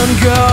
sun go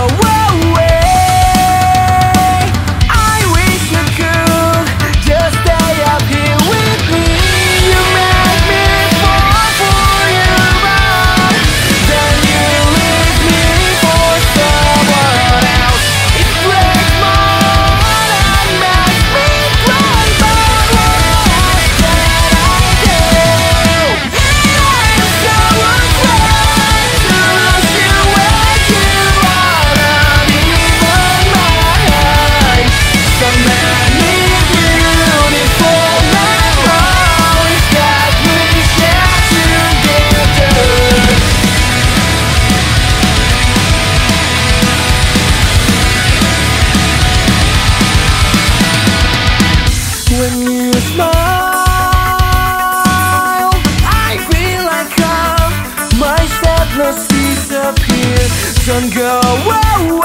go away.